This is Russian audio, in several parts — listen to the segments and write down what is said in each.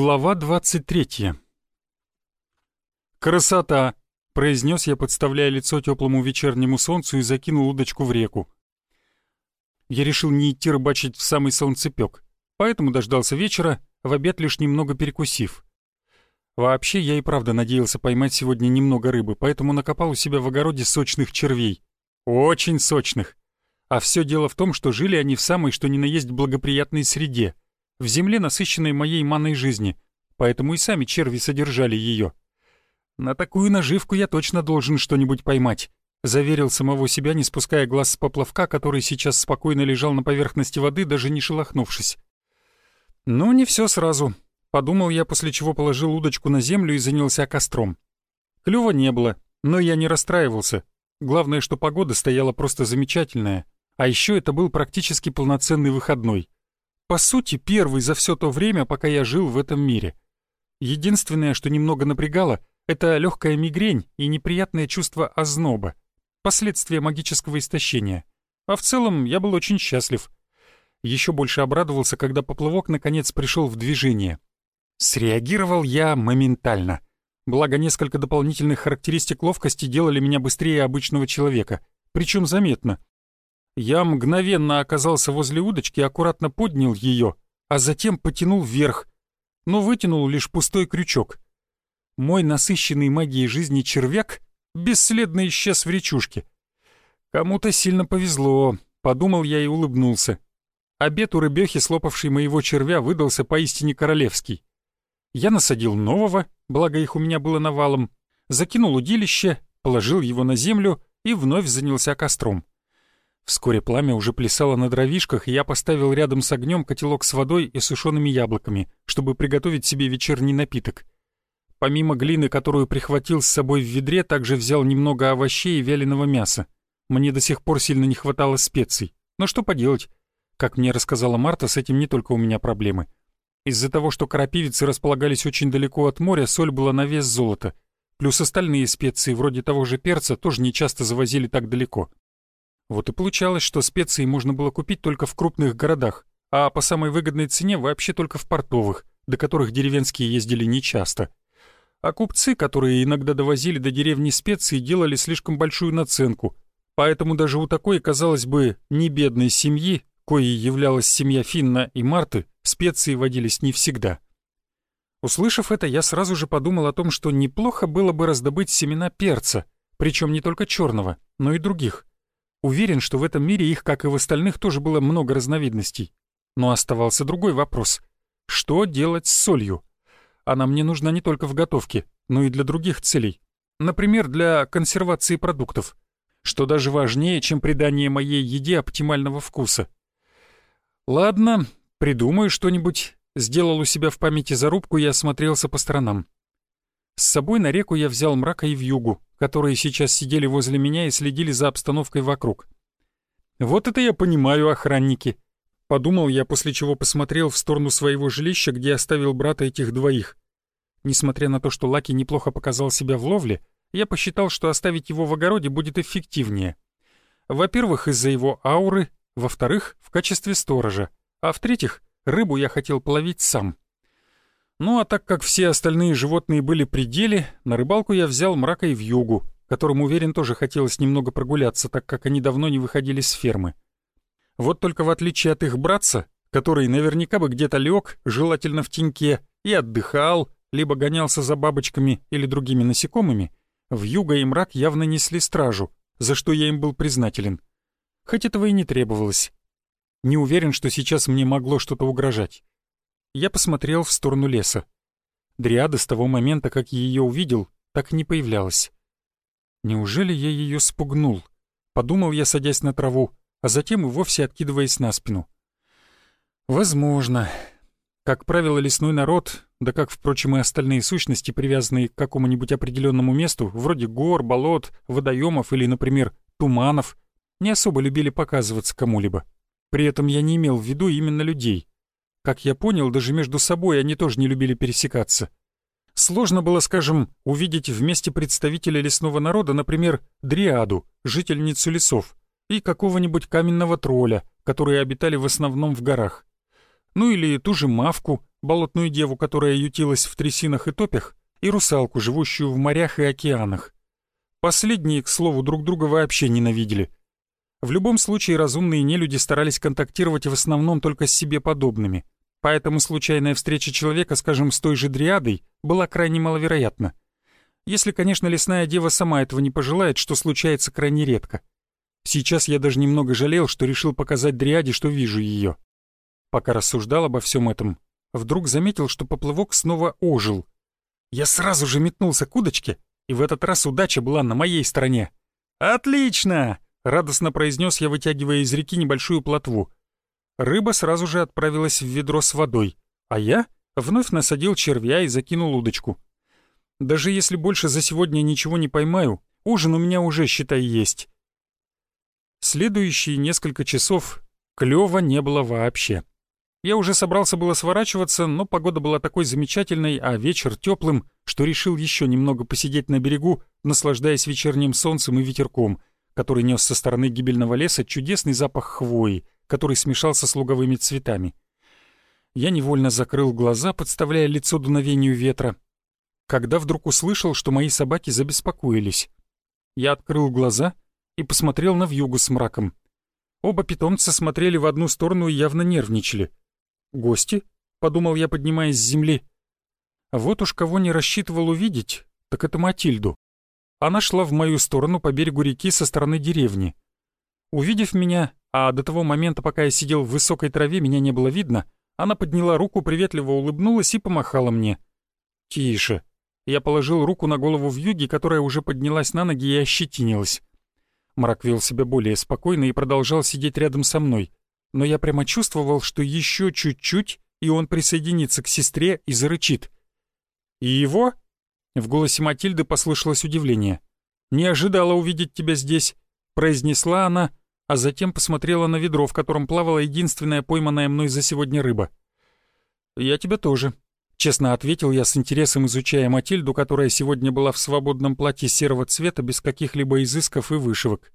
Глава 23 «Красота!» — произнес я, подставляя лицо теплому вечернему солнцу и закинул удочку в реку. Я решил не идти рыбачить в самый солнцепек, поэтому дождался вечера, в обед лишь немного перекусив. Вообще, я и правда надеялся поймать сегодня немного рыбы, поэтому накопал у себя в огороде сочных червей. Очень сочных. А все дело в том, что жили они в самой что ни на есть благоприятной среде — в земле, насыщенной моей манной жизни, поэтому и сами черви содержали ее. На такую наживку я точно должен что-нибудь поймать, заверил самого себя, не спуская глаз с поплавка, который сейчас спокойно лежал на поверхности воды, даже не шелохнувшись. Но не все сразу. Подумал я, после чего положил удочку на землю и занялся костром. Клюва не было, но я не расстраивался. Главное, что погода стояла просто замечательная. А еще это был практически полноценный выходной. По сути, первый за все то время, пока я жил в этом мире. Единственное, что немного напрягало, это легкая мигрень и неприятное чувство озноба, последствия магического истощения. А в целом я был очень счастлив. Еще больше обрадовался, когда поплавок наконец пришел в движение. Среагировал я моментально. Благо, несколько дополнительных характеристик ловкости делали меня быстрее обычного человека. Причем заметно. Я мгновенно оказался возле удочки, аккуратно поднял ее, а затем потянул вверх, но вытянул лишь пустой крючок. Мой насыщенный магией жизни червяк бесследно исчез в речушке. Кому-то сильно повезло, подумал я и улыбнулся. Обед у рыбехи, слопавшей моего червя, выдался поистине королевский. Я насадил нового, благо их у меня было навалом, закинул удилище, положил его на землю и вновь занялся костром. Вскоре пламя уже плясало на дровишках, и я поставил рядом с огнем котелок с водой и сушеными яблоками, чтобы приготовить себе вечерний напиток. Помимо глины, которую прихватил с собой в ведре, также взял немного овощей и вяленого мяса. Мне до сих пор сильно не хватало специй. Но что поделать? Как мне рассказала Марта, с этим не только у меня проблемы. Из-за того, что крапивицы располагались очень далеко от моря, соль была на вес золота. Плюс остальные специи, вроде того же перца, тоже не часто завозили так далеко. Вот и получалось, что специи можно было купить только в крупных городах, а по самой выгодной цене вообще только в портовых, до которых деревенские ездили нечасто. А купцы, которые иногда довозили до деревни специи, делали слишком большую наценку, поэтому даже у такой, казалось бы, небедной семьи, коей являлась семья Финна и Марты, специи водились не всегда. Услышав это, я сразу же подумал о том, что неплохо было бы раздобыть семена перца, причем не только черного, но и других. Уверен, что в этом мире их, как и в остальных, тоже было много разновидностей. Но оставался другой вопрос. Что делать с солью? Она мне нужна не только в готовке, но и для других целей. Например, для консервации продуктов. Что даже важнее, чем придание моей еде оптимального вкуса. Ладно, придумаю что-нибудь. Сделал у себя в памяти зарубку и осмотрелся по сторонам. С собой на реку я взял мрака и вьюгу, которые сейчас сидели возле меня и следили за обстановкой вокруг. «Вот это я понимаю, охранники!» Подумал я, после чего посмотрел в сторону своего жилища, где оставил брата этих двоих. Несмотря на то, что Лаки неплохо показал себя в ловле, я посчитал, что оставить его в огороде будет эффективнее. Во-первых, из-за его ауры, во-вторых, в качестве сторожа, а в-третьих, рыбу я хотел половить сам. Ну а так как все остальные животные были при деле, на рыбалку я взял мрака и вьюгу, которым, уверен, тоже хотелось немного прогуляться, так как они давно не выходили с фермы. Вот только в отличие от их братца, который наверняка бы где-то лег, желательно в теньке, и отдыхал, либо гонялся за бабочками или другими насекомыми, вьюга и мрак явно несли стражу, за что я им был признателен. Хоть этого и не требовалось. Не уверен, что сейчас мне могло что-то угрожать. Я посмотрел в сторону леса. Дриада с того момента, как ее увидел, так и не появлялась. Неужели я ее спугнул? Подумал я, садясь на траву, а затем и вовсе откидываясь на спину. Возможно. Как правило, лесной народ, да как, впрочем, и остальные сущности, привязанные к какому-нибудь определенному месту, вроде гор, болот, водоемов или, например, туманов, не особо любили показываться кому-либо. При этом я не имел в виду именно людей. Как я понял, даже между собой они тоже не любили пересекаться. Сложно было, скажем, увидеть вместе представителя лесного народа, например, дриаду, жительницу лесов, и какого-нибудь каменного тролля, которые обитали в основном в горах. Ну или ту же мавку, болотную деву, которая ютилась в трясинах и топях, и русалку, живущую в морях и океанах. Последние, к слову, друг друга вообще ненавидели. В любом случае разумные нелюди старались контактировать в основном только с себе подобными, поэтому случайная встреча человека, скажем, с той же дриадой, была крайне маловероятна. Если, конечно, лесная дева сама этого не пожелает, что случается крайне редко. Сейчас я даже немного жалел, что решил показать дриаде, что вижу ее. Пока рассуждал обо всем этом, вдруг заметил, что поплавок снова ожил. Я сразу же метнулся к удочке, и в этот раз удача была на моей стороне. «Отлично!» — радостно произнес я, вытягивая из реки небольшую плотву. Рыба сразу же отправилась в ведро с водой, а я вновь насадил червя и закинул удочку. Даже если больше за сегодня ничего не поймаю, ужин у меня уже, считай, есть. Следующие несколько часов клёва не было вообще. Я уже собрался было сворачиваться, но погода была такой замечательной, а вечер теплым, что решил еще немного посидеть на берегу, наслаждаясь вечерним солнцем и ветерком, который нес со стороны гибельного леса чудесный запах хвои, который смешался с луговыми цветами. Я невольно закрыл глаза, подставляя лицо дуновению ветра, когда вдруг услышал, что мои собаки забеспокоились. Я открыл глаза и посмотрел на вьюгу с мраком. Оба питомца смотрели в одну сторону и явно нервничали — «Гости?» — подумал я, поднимаясь с земли. Вот уж кого не рассчитывал увидеть, так это Матильду. Она шла в мою сторону по берегу реки со стороны деревни. Увидев меня, а до того момента, пока я сидел в высокой траве, меня не было видно, она подняла руку, приветливо улыбнулась и помахала мне. «Тише». Я положил руку на голову в юге, которая уже поднялась на ноги и ощетинилась. Мрак вел себя более спокойно и продолжал сидеть рядом со мной но я прямо чувствовал, что еще чуть-чуть, и он присоединится к сестре и зарычит. «И его?» В голосе Матильды послышалось удивление. «Не ожидала увидеть тебя здесь», — произнесла она, а затем посмотрела на ведро, в котором плавала единственная пойманная мной за сегодня рыба. «Я тебя тоже», — честно ответил я с интересом, изучая Матильду, которая сегодня была в свободном платье серого цвета без каких-либо изысков и вышивок.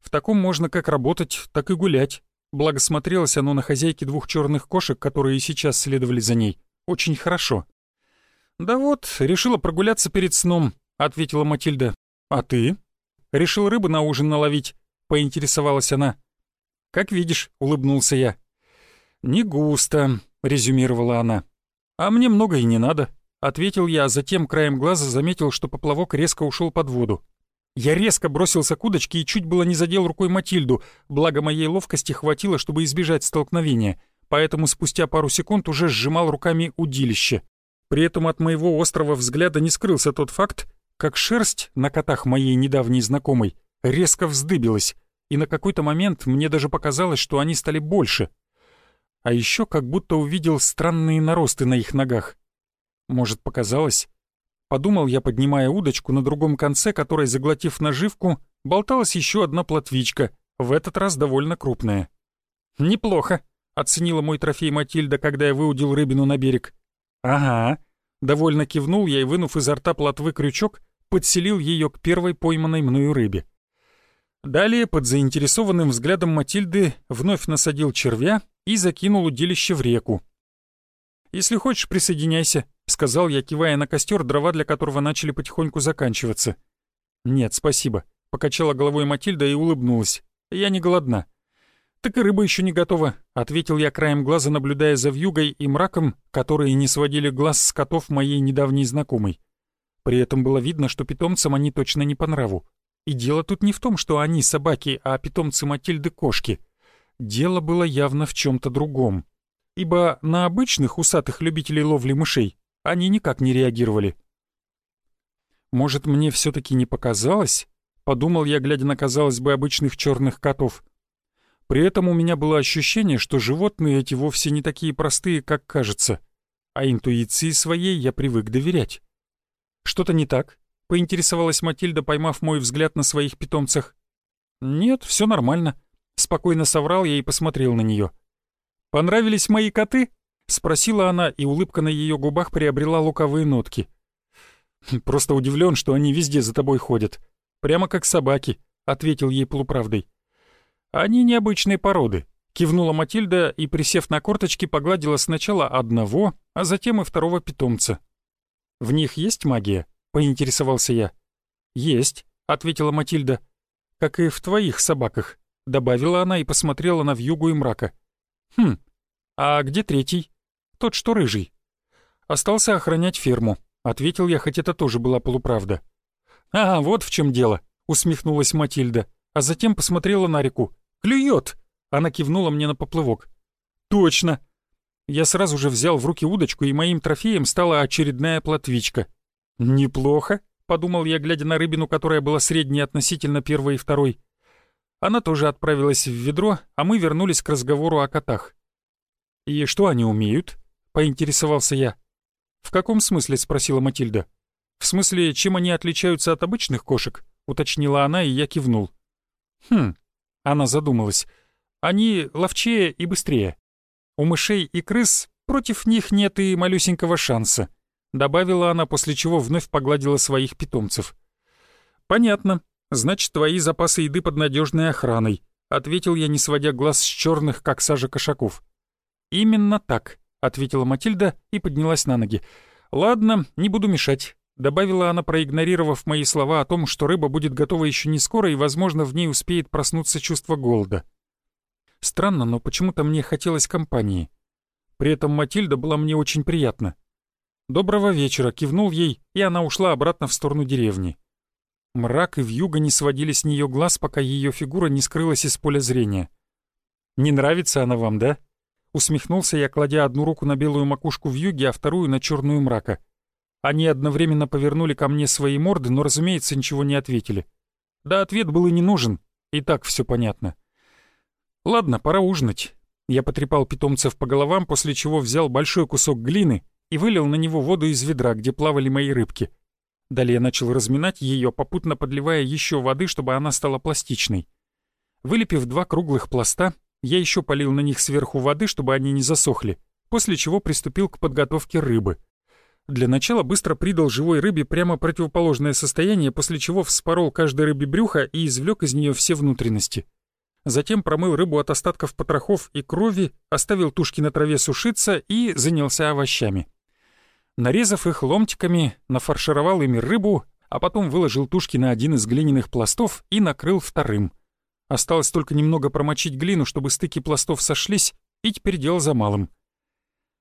В таком можно как работать, так и гулять. Благо смотрелось оно на хозяйке двух черных кошек, которые и сейчас следовали за ней. Очень хорошо. «Да вот, решила прогуляться перед сном», — ответила Матильда. «А ты?» «Решил рыбы на ужин наловить», — поинтересовалась она. «Как видишь», — улыбнулся я. «Не густо», — резюмировала она. «А мне много и не надо», — ответил я, а затем краем глаза заметил, что поплавок резко ушел под воду. Я резко бросился к удочке и чуть было не задел рукой Матильду, благо моей ловкости хватило, чтобы избежать столкновения, поэтому спустя пару секунд уже сжимал руками удилище. При этом от моего острого взгляда не скрылся тот факт, как шерсть на котах моей недавней знакомой резко вздыбилась, и на какой-то момент мне даже показалось, что они стали больше. А еще как будто увидел странные наросты на их ногах. Может, показалось? Подумал я, поднимая удочку, на другом конце которой, заглотив наживку, болталась еще одна плотвичка, в этот раз довольно крупная. «Неплохо», — оценила мой трофей Матильда, когда я выудил рыбину на берег. «Ага». Довольно кивнул я и, вынув изо рта плотвы крючок, подселил ее к первой пойманной мною рыбе. Далее, под заинтересованным взглядом Матильды, вновь насадил червя и закинул удилище в реку. «Если хочешь, присоединяйся», сказал я, кивая на костер, дрова для которого начали потихоньку заканчиваться. «Нет, спасибо», — покачала головой Матильда и улыбнулась. «Я не голодна». «Так и рыба еще не готова», — ответил я краем глаза, наблюдая за вьюгой и мраком, которые не сводили глаз с котов моей недавней знакомой. При этом было видно, что питомцам они точно не по нраву. И дело тут не в том, что они собаки, а питомцы Матильды — кошки. Дело было явно в чем то другом. Ибо на обычных усатых любителей ловли мышей они никак не реагировали. «Может, мне все таки не показалось?» — подумал я, глядя на, казалось бы, обычных черных котов. При этом у меня было ощущение, что животные эти вовсе не такие простые, как кажется, а интуиции своей я привык доверять. «Что-то не так?» — поинтересовалась Матильда, поймав мой взгляд на своих питомцах. «Нет, все нормально», — спокойно соврал я и посмотрел на нее. «Понравились мои коты?» — спросила она, и улыбка на ее губах приобрела луковые нотки. «Просто удивлен, что они везде за тобой ходят. Прямо как собаки», — ответил ей полуправдой. «Они необычной породы», — кивнула Матильда и, присев на корточки, погладила сначала одного, а затем и второго питомца. «В них есть магия?» — поинтересовался я. «Есть», — ответила Матильда. «Как и в твоих собаках», — добавила она и посмотрела на вьюгу и мрака. «Хм, а где третий?» «Тот, что рыжий». «Остался охранять ферму», — ответил я, хоть это тоже была полуправда. «А, вот в чем дело», — усмехнулась Матильда, а затем посмотрела на реку. «Клюет!» — она кивнула мне на поплывок. «Точно!» Я сразу же взял в руки удочку, и моим трофеем стала очередная плотвичка. «Неплохо», — подумал я, глядя на рыбину, которая была средней относительно первой и второй. Она тоже отправилась в ведро, а мы вернулись к разговору о котах. «И что они умеют?» — поинтересовался я. «В каком смысле?» — спросила Матильда. «В смысле, чем они отличаются от обычных кошек?» — уточнила она, и я кивнул. «Хм...» — она задумалась. «Они ловчее и быстрее. У мышей и крыс против них нет и малюсенького шанса», — добавила она, после чего вновь погладила своих питомцев. «Понятно. Значит, твои запасы еды под надежной охраной», — ответил я, не сводя глаз с черных, как сажа кошаков. «Именно так», — ответила Матильда и поднялась на ноги. «Ладно, не буду мешать», — добавила она, проигнорировав мои слова о том, что рыба будет готова еще не скоро и, возможно, в ней успеет проснуться чувство голода. Странно, но почему-то мне хотелось компании. При этом Матильда была мне очень приятна. «Доброго вечера», — кивнул ей, и она ушла обратно в сторону деревни. Мрак и вьюга не сводили с нее глаз, пока ее фигура не скрылась из поля зрения. «Не нравится она вам, да?» Усмехнулся я, кладя одну руку на белую макушку в юге, а вторую на черную мрака. Они одновременно повернули ко мне свои морды, но, разумеется, ничего не ответили. Да ответ был и не нужен, и так все понятно. Ладно, пора ужинать. Я потрепал питомцев по головам, после чего взял большой кусок глины и вылил на него воду из ведра, где плавали мои рыбки. Далее начал разминать ее, попутно подливая еще воды, чтобы она стала пластичной. Вылепив два круглых пласта, я еще полил на них сверху воды, чтобы они не засохли, после чего приступил к подготовке рыбы. Для начала быстро придал живой рыбе прямо противоположное состояние, после чего вспорол каждой рыбе брюхо и извлек из нее все внутренности. Затем промыл рыбу от остатков потрохов и крови, оставил тушки на траве сушиться и занялся овощами. Нарезав их ломтиками, нафаршировал ими рыбу, а потом выложил тушки на один из глиняных пластов и накрыл вторым — Осталось только немного промочить глину, чтобы стыки пластов сошлись, и теперь дело за малым.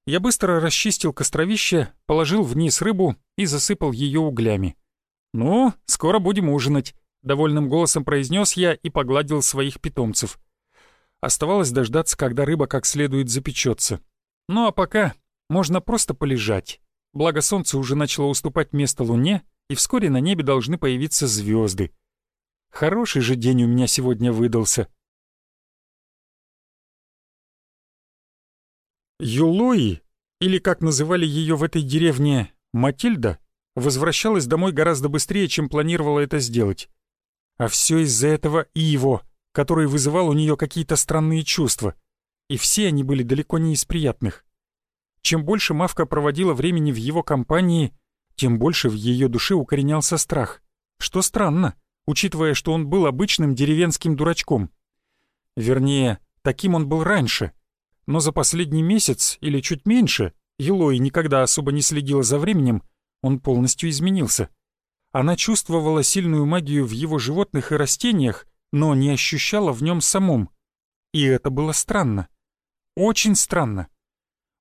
Я быстро расчистил костровище, положил вниз рыбу и засыпал ее углями. «Ну, скоро будем ужинать», — довольным голосом произнес я и погладил своих питомцев. Оставалось дождаться, когда рыба как следует запечется. Ну а пока можно просто полежать. Благо солнце уже начало уступать место луне, и вскоре на небе должны появиться звезды. Хороший же день у меня сегодня выдался. Юлои, или как называли ее в этой деревне, Матильда, возвращалась домой гораздо быстрее, чем планировала это сделать. А все из-за этого Иво, который вызывал у нее какие-то странные чувства. И все они были далеко не из приятных. Чем больше Мавка проводила времени в его компании, тем больше в ее душе укоренялся страх. Что странно, учитывая, что он был обычным деревенским дурачком. Вернее, таким он был раньше. Но за последний месяц или чуть меньше, Елой никогда особо не следила за временем, он полностью изменился. Она чувствовала сильную магию в его животных и растениях, но не ощущала в нем самом. И это было странно. Очень странно.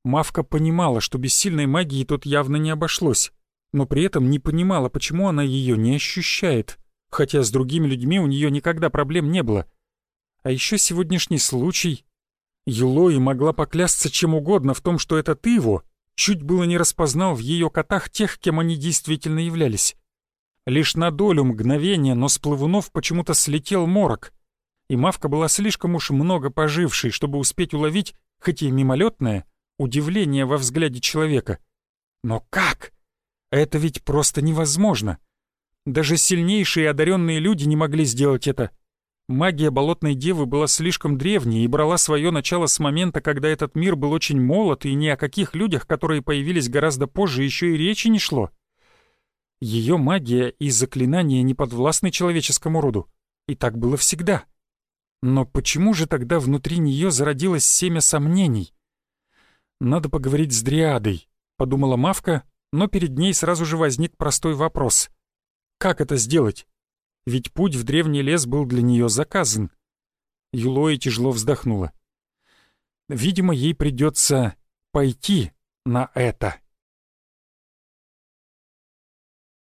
Мавка понимала, что без сильной магии тут явно не обошлось, но при этом не понимала, почему она ее не ощущает хотя с другими людьми у нее никогда проблем не было. А еще сегодняшний случай. Юлои могла поклясться чем угодно в том, что это ты его чуть было не распознал в ее котах тех, кем они действительно являлись. Лишь на долю мгновения, но с плавунов почему-то слетел морок, и Мавка была слишком уж много пожившей, чтобы успеть уловить, хоть и мимолетное, удивление во взгляде человека. Но как? Это ведь просто невозможно. Даже сильнейшие одаренные люди не могли сделать это. Магия Болотной Девы была слишком древней и брала свое начало с момента, когда этот мир был очень молод, и ни о каких людях, которые появились гораздо позже, еще и речи не шло. Ее магия и заклинания не подвластны человеческому роду. И так было всегда. Но почему же тогда внутри нее зародилось семя сомнений? Надо поговорить с Дриадой. подумала Мавка, но перед ней сразу же возник простой вопрос. Как это сделать? Ведь путь в древний лес был для нее заказан. Юлоя тяжело вздохнула. Видимо, ей придется пойти на это.